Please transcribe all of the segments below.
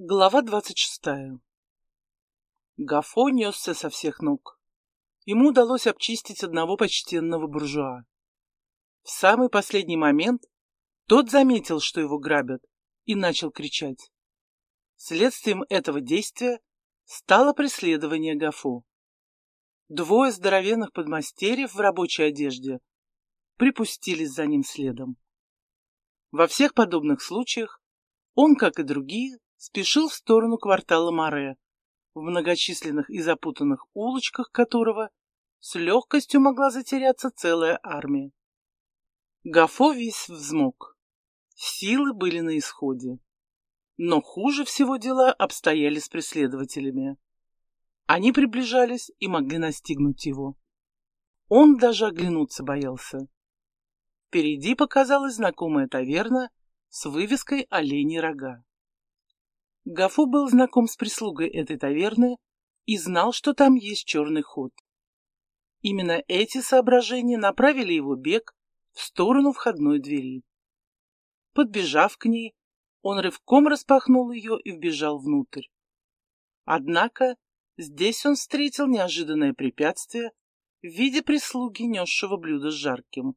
Глава двадцать шестая. Гафо несся со всех ног. Ему удалось обчистить одного почтенного буржуа. В самый последний момент тот заметил, что его грабят, и начал кричать. Следствием этого действия стало преследование Гафо. Двое здоровенных подмастерьев в рабочей одежде припустились за ним следом. Во всех подобных случаях он, как и другие, спешил в сторону квартала Море, в многочисленных и запутанных улочках которого с легкостью могла затеряться целая армия. Гафо весь взмок. Силы были на исходе. Но хуже всего дела обстояли с преследователями. Они приближались и могли настигнуть его. Он даже оглянуться боялся. Впереди показалась знакомая таверна с вывеской «Оленьи рога». Гафу был знаком с прислугой этой таверны и знал, что там есть черный ход. Именно эти соображения направили его бег в сторону входной двери. Подбежав к ней, он рывком распахнул ее и вбежал внутрь. Однако здесь он встретил неожиданное препятствие в виде прислуги, несшего блюдо с жарким.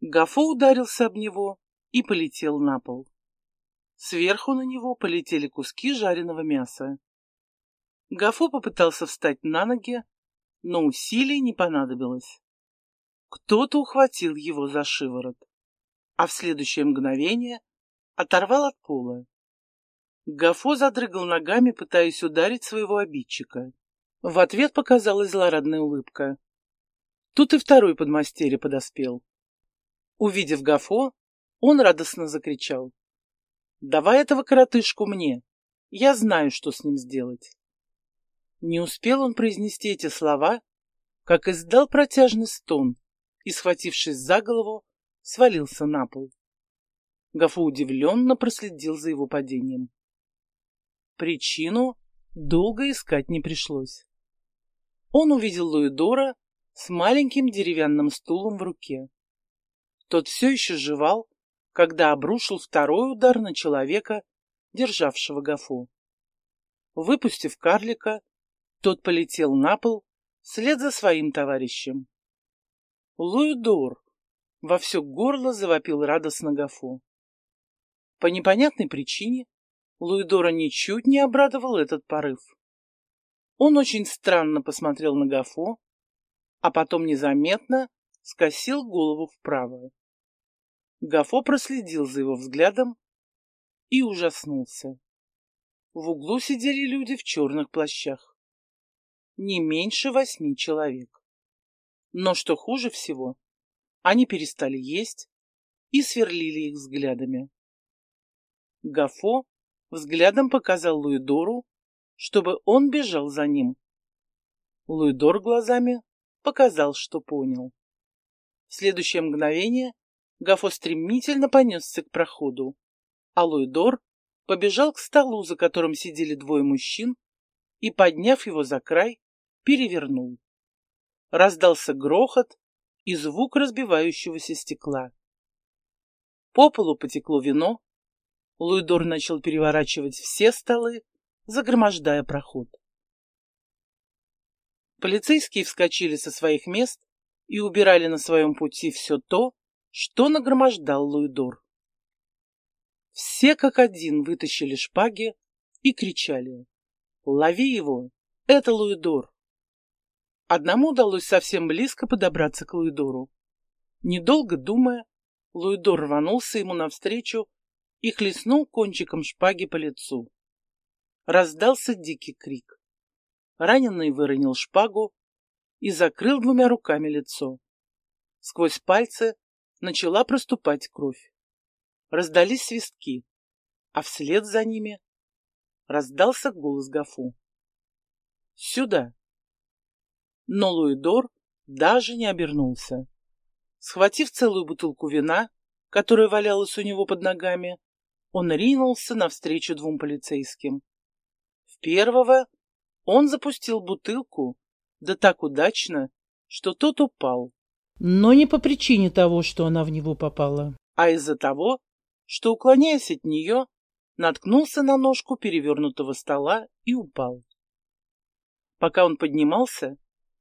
Гафо ударился об него и полетел на пол. Сверху на него полетели куски жареного мяса. Гафо попытался встать на ноги, но усилий не понадобилось. Кто-то ухватил его за шиворот, а в следующее мгновение оторвал от пола. Гафо задрыгал ногами, пытаясь ударить своего обидчика. В ответ показалась злорадная улыбка. Тут и второй подмастерье подоспел. Увидев Гафо, он радостно закричал. Давай этого коротышку мне. Я знаю, что с ним сделать. Не успел он произнести эти слова, как издал протяжный стон и, схватившись за голову, свалился на пол. Гафу удивленно проследил за его падением. Причину долго искать не пришлось. Он увидел Луидора с маленьким деревянным стулом в руке. Тот все еще жевал когда обрушил второй удар на человека, державшего Гафу. Выпустив карлика, тот полетел на пол вслед за своим товарищем. Луидор во все горло завопил радостно Гафу. По непонятной причине Луидора ничуть не обрадовал этот порыв. Он очень странно посмотрел на Гафу, а потом незаметно скосил голову вправо. Гафо проследил за его взглядом и ужаснулся. В углу сидели люди в черных плащах. Не меньше восьми человек. Но что хуже всего, они перестали есть и сверлили их взглядами. Гафо взглядом показал Луидору, чтобы он бежал за ним. Луидор глазами показал, что понял. В следующее мгновение Гафо стремительно понесся к проходу, а Луидор побежал к столу, за которым сидели двое мужчин, и, подняв его за край, перевернул. Раздался грохот и звук разбивающегося стекла. По полу потекло вино. Луидор начал переворачивать все столы, загромождая проход. Полицейские вскочили со своих мест и убирали на своем пути все то, что нагромождал Луидор. Все как один вытащили шпаги и кричали «Лови его! Это Луидор!» Одному удалось совсем близко подобраться к Луидору. Недолго думая, Луидор рванулся ему навстречу и хлестнул кончиком шпаги по лицу. Раздался дикий крик. Раненый выронил шпагу и закрыл двумя руками лицо. Сквозь пальцы начала проступать кровь. Раздались свистки, а вслед за ними раздался голос Гафу. «Сюда!» Но Луидор даже не обернулся. Схватив целую бутылку вина, которая валялась у него под ногами, он ринулся навстречу двум полицейским. В первого он запустил бутылку, да так удачно, что тот упал. Но не по причине того, что она в него попала, а из-за того, что, уклоняясь от нее, наткнулся на ножку перевернутого стола и упал. Пока он поднимался,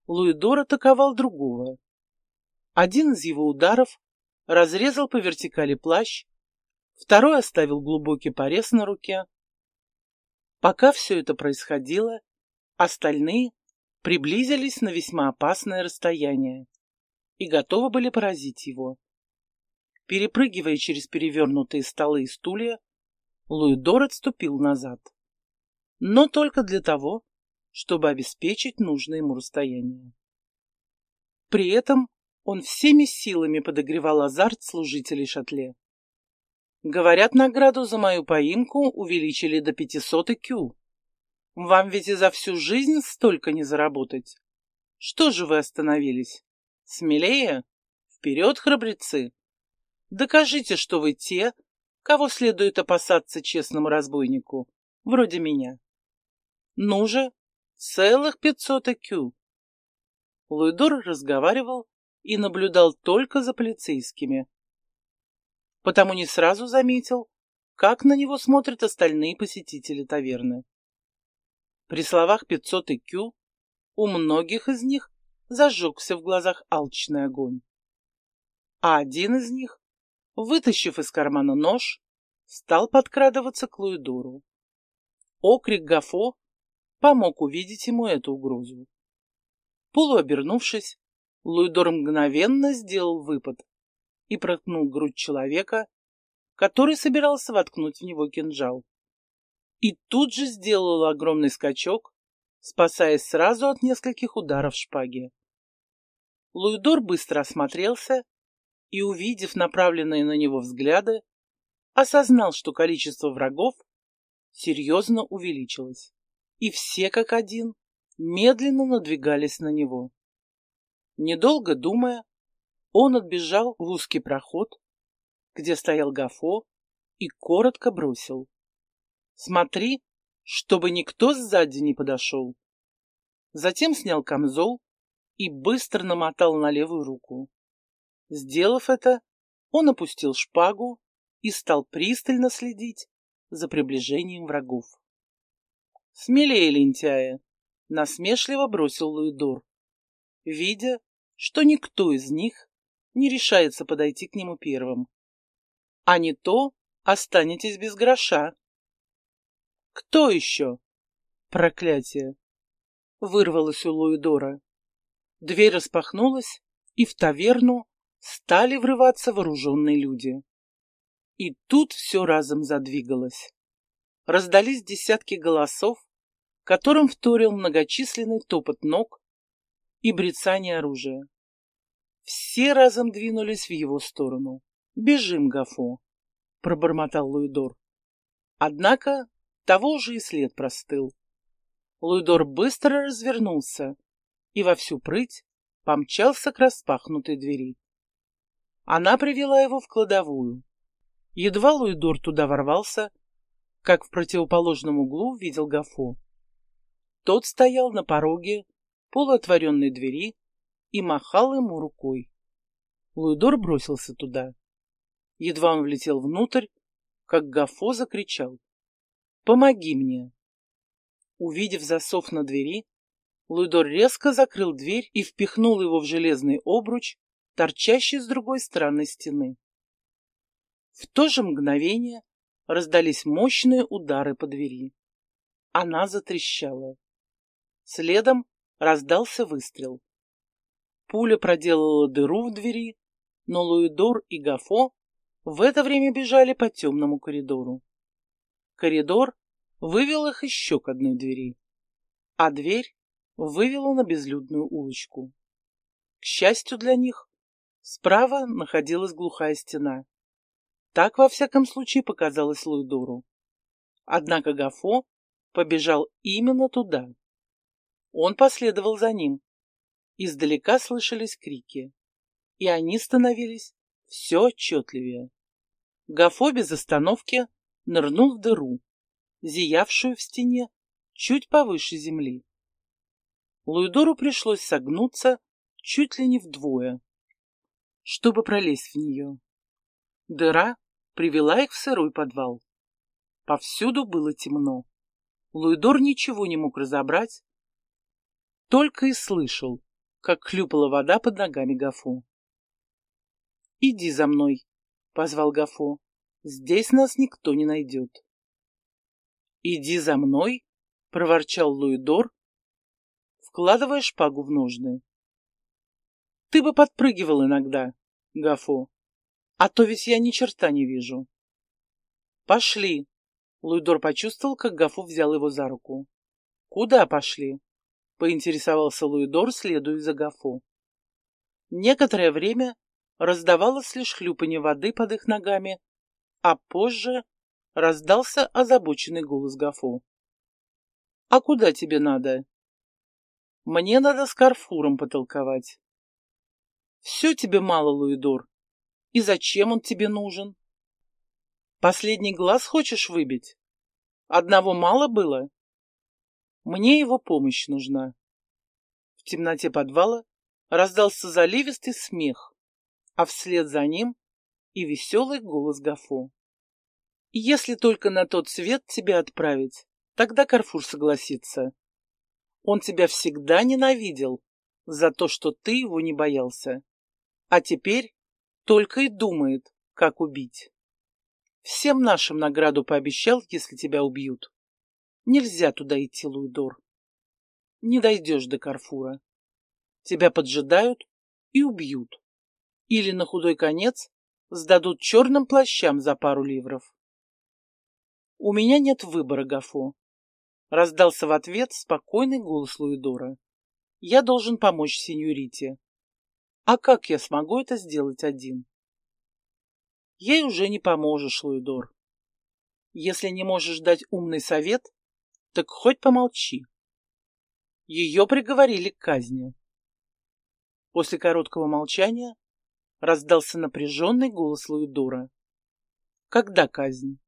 Луидор атаковал другого. Один из его ударов разрезал по вертикали плащ, второй оставил глубокий порез на руке. Пока все это происходило, остальные приблизились на весьма опасное расстояние и готовы были поразить его. Перепрыгивая через перевернутые столы и стулья, Луидор отступил назад. Но только для того, чтобы обеспечить нужное ему расстояние. При этом он всеми силами подогревал азарт служителей шатле. Говорят, награду за мою поимку увеличили до 500 кю. Вам ведь и за всю жизнь столько не заработать. Что же вы остановились? Смелее? Вперед, храбрецы! Докажите, что вы те, кого следует опасаться честному разбойнику, вроде меня. Ну же, целых пятьсот кю. Луидор разговаривал и наблюдал только за полицейскими. Потому не сразу заметил, как на него смотрят остальные посетители таверны. При словах пятьсот кю у многих из них зажегся в глазах алчный огонь. А один из них вытащив из кармана нож, стал подкрадываться к Луидору. Окрик Гафо помог увидеть ему эту угрозу. Полуобернувшись, Луидор мгновенно сделал выпад и проткнул грудь человека, который собирался воткнуть в него кинжал. И тут же сделал огромный скачок, спасаясь сразу от нескольких ударов шпаги. Луидор быстро осмотрелся и, увидев направленные на него взгляды, осознал, что количество врагов серьезно увеличилось, и все как один медленно надвигались на него. Недолго думая, он отбежал в узкий проход, где стоял Гафо, и коротко бросил. «Смотри, чтобы никто сзади не подошел». Затем снял камзол и быстро намотал на левую руку. Сделав это, он опустил шпагу и стал пристально следить за приближением врагов. «Смелее, лентяя!» — насмешливо бросил Луидор, видя, что никто из них не решается подойти к нему первым. «А не то останетесь без гроша». «Кто еще?» «Проклятие!» — вырвалось у Луидора. Дверь распахнулась, и в таверну стали врываться вооруженные люди. И тут все разом задвигалось. Раздались десятки голосов, которым вторил многочисленный топот ног и брецание оружия. Все разом двинулись в его сторону. «Бежим, Гафо!» — пробормотал Луидор. Однако того же и след простыл. Луидор быстро развернулся и во всю прыть помчался к распахнутой двери. Она привела его в кладовую. Едва Луидор туда ворвался, как в противоположном углу видел Гафо. Тот стоял на пороге полуотворенной двери и махал ему рукой. Луидор бросился туда. Едва он влетел внутрь, как Гафо закричал. «Помоги мне!» Увидев засов на двери, Луидор резко закрыл дверь и впихнул его в железный обруч, торчащий с другой стороны стены. В то же мгновение раздались мощные удары по двери. Она затрещала. Следом раздался выстрел. Пуля проделала дыру в двери, но Луидор и Гафо в это время бежали по темному коридору. Коридор вывел их еще к одной двери, а дверь вывела на безлюдную улочку. К счастью для них, Справа находилась глухая стена. Так, во всяком случае, показалось Луидору. Однако Гафо побежал именно туда. Он последовал за ним. Издалека слышались крики, и они становились все отчетливее. Гафо без остановки нырнул в дыру, зиявшую в стене чуть повыше земли. Луидору пришлось согнуться чуть ли не вдвое чтобы пролезть в нее. Дыра привела их в сырой подвал. Повсюду было темно. Луидор ничего не мог разобрать, только и слышал, как хлюпала вода под ногами Гафу. «Иди за мной», — позвал Гафу. «Здесь нас никто не найдет». «Иди за мной», — проворчал Луидор, вкладывая шпагу в ножны. «Ты бы подпрыгивал иногда, Гафу, а то ведь я ни черта не вижу». «Пошли», Луидор почувствовал, как Гафу взял его за руку. «Куда пошли?» — поинтересовался Луидор, следуя за Гафу. Некоторое время раздавалось лишь хлюпанье воды под их ногами, а позже раздался озабоченный голос Гафу. «А куда тебе надо?» «Мне надо с Карфуром потолковать». «Все тебе мало, Луидор. И зачем он тебе нужен?» Последний глаз хочешь выбить? Одного мало было? Мне его помощь нужна. В темноте подвала раздался заливистый смех, а вслед за ним и веселый голос Гафо. Если только на тот свет тебя отправить, тогда Карфур согласится. Он тебя всегда ненавидел за то, что ты его не боялся, а теперь только и думает, как убить. Всем нашим награду пообещал, если тебя убьют. Нельзя туда идти, Луидор. Не дойдешь до Карфура. Тебя поджидают и убьют. Или на худой конец сдадут черным плащам за пару ливров. У меня нет выбора, Гафо. Раздался в ответ спокойный голос Луидора. Я должен помочь сеньорите. А как я смогу это сделать один? ей уже не поможешь, Луидор. Если не можешь дать умный совет, так хоть помолчи. Ее приговорили к казни. После короткого молчания раздался напряженный голос Луидора. Когда казнь?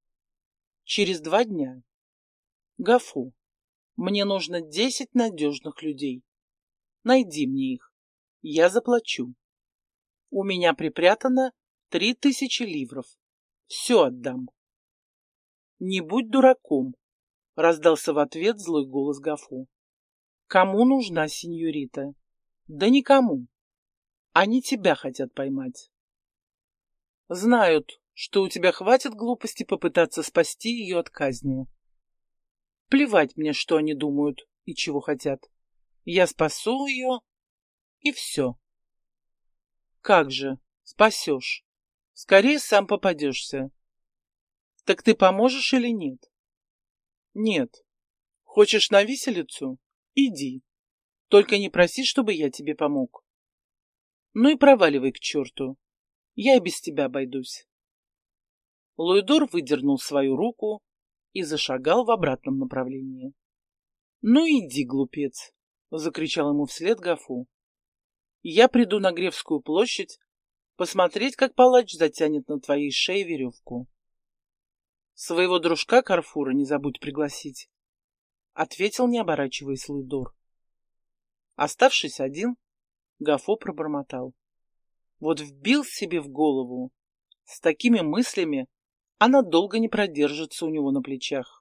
Через два дня. Гафу, мне нужно десять надежных людей. Найди мне их. Я заплачу. У меня припрятано Три тысячи ливров. Все отдам. Не будь дураком, раздался в ответ злой голос Гафу. Кому нужна сеньорита? Да никому. Они тебя хотят поймать. Знают, что у тебя хватит глупости попытаться спасти ее от казни. Плевать мне, что они думают и чего хотят. Я спасу ее, и все. Как же, спасешь? Скорее сам попадешься. Так ты поможешь или нет? Нет. Хочешь на виселицу? Иди. Только не проси, чтобы я тебе помог. Ну и проваливай к черту. Я и без тебя обойдусь. Луидор выдернул свою руку и зашагал в обратном направлении. «Ну иди, глупец!» — закричал ему вслед Гафу. «Я приду на Гревскую площадь, посмотреть, как палач затянет на твоей шее веревку. Своего дружка Карфура не забудь пригласить, — ответил, не оборачиваясь Луидор. Оставшись один, Гафо пробормотал. Вот вбил себе в голову. С такими мыслями она долго не продержится у него на плечах.